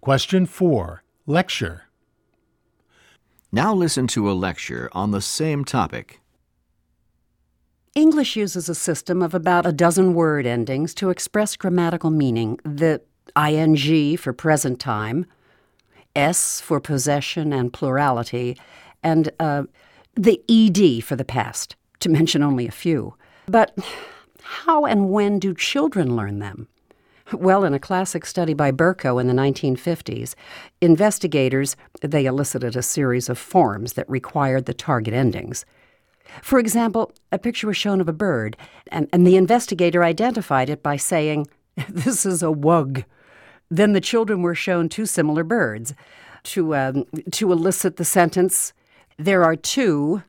Question 4. Lecture. Now listen to a lecture on the same topic. English uses a system of about a dozen word endings to express grammatical meaning. The ing for present time, s for possession and plurality, and uh, the ed for the past, to mention only a few. But how and when do children learn them? Well, in a classic study by Berko in the 1950s, investigators they elicited a series of forms that required the target endings. For example, a picture was shown of a bird, and, and the investigator identified it by saying, This is a wug. Then the children were shown two similar birds to, um, to elicit the sentence, There are two.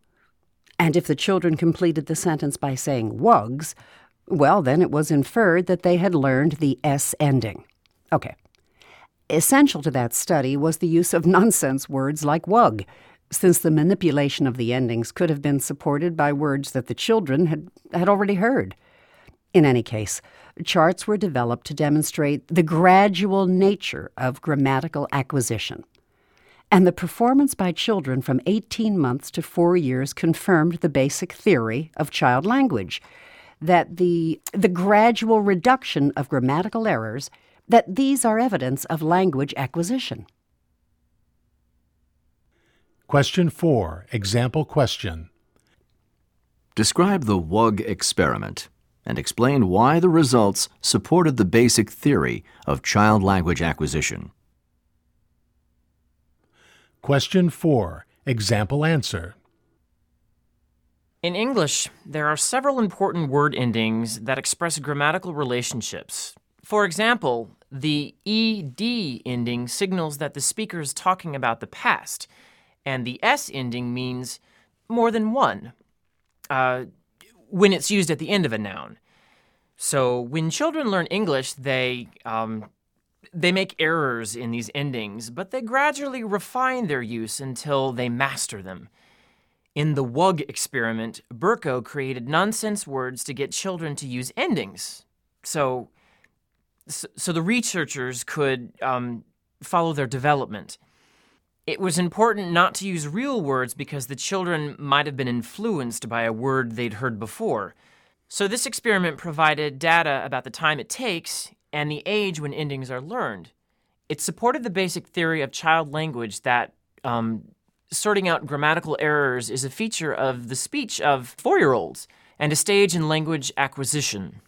And if the children completed the sentence by saying wugs, well, then it was inferred that they had learned the S ending. Okay. Essential to that study was the use of nonsense words like wug, since the manipulation of the endings could have been supported by words that the children had, had already heard. In any case, charts were developed to demonstrate the gradual nature of grammatical acquisition. And the performance by children from 18 months to four years confirmed the basic theory of child language that the, the gradual reduction of grammatical errors, that these are evidence of language acquisition. Question 4. Example question. Describe the WUG experiment and explain why the results supported the basic theory of child language acquisition. Question 4. Example answer. In English, there are several important word endings that express grammatical relationships. For example, the ed ending signals that the speaker is talking about the past, and the s ending means more than one uh, when it's used at the end of a noun. So when children learn English, they um, they make errors in these endings, but they gradually refine their use until they master them. In the WUG experiment, Berko created nonsense words to get children to use endings. So, so the researchers could um, follow their development. It was important not to use real words because the children might have been influenced by a word they'd heard before. So, this experiment provided data about the time it takes and the age when endings are learned. It supported the basic theory of child language that um, sorting out grammatical errors is a feature of the speech of four year olds and a stage in language acquisition.